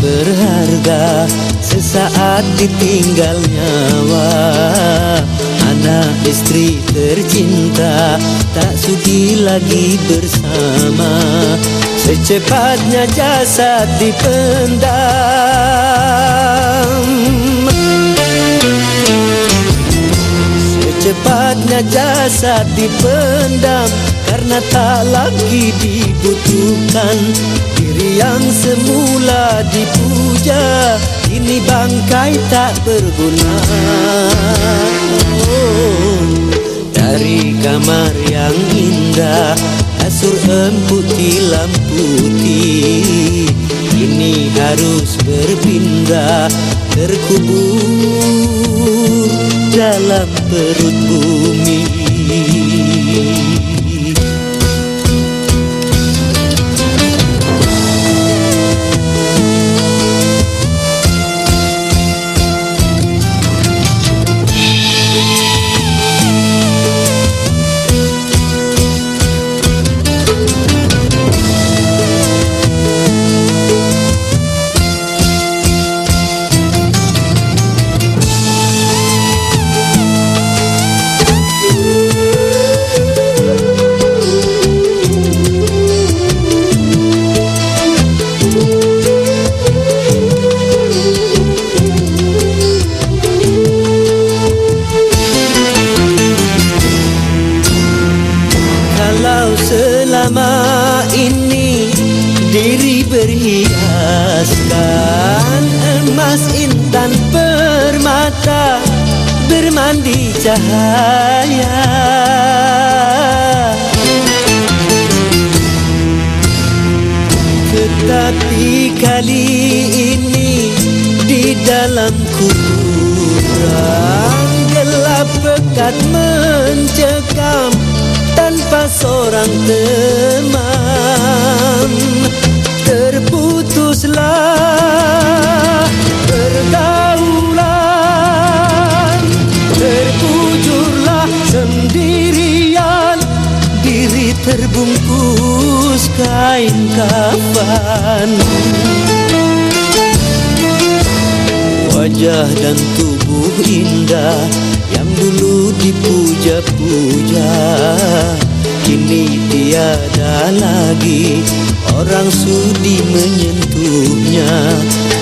berharga. Sesaat ditinggal nyawa Anak istri tercinta Tak sudi lagi bersama. Secepatnya jasad dipendam. Secepatnya jasad dipendam Karena tak lagi dibutuhkan Yang semula dipuja Ini bangkai tak berguna. Oh, Dari kamar yang indah Kasur tilam putih. Ini harus berpindah Terkubur dalam perut bumi selama ini. Diri berhiaskan emas intan permata bermandi cahaya. Tetapi kali ini di dalam kurang gelap pekat mencekam seorang teman. Terputuslah pergaulan terpujurlah sendirian. Diri terbungkus kain kafan. Wajah dan tubuh indah yang dulu dipuja-puja kini tiada lagi orang sudi menyentuhnya.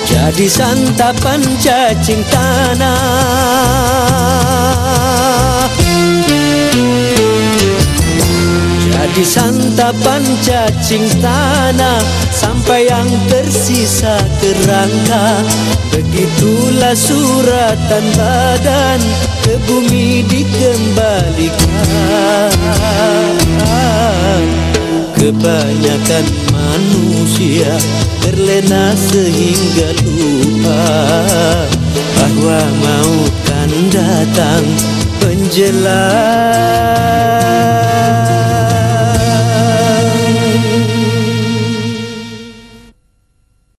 Jadi santapan cacing tanah. Jadi santapan cacing tanah sampai yang tersisa kerangka begitulah suratan badan ke bumi dikembalikan kebanyakan manusia terlena sehingga lupa bahawa maut kan datang penjelas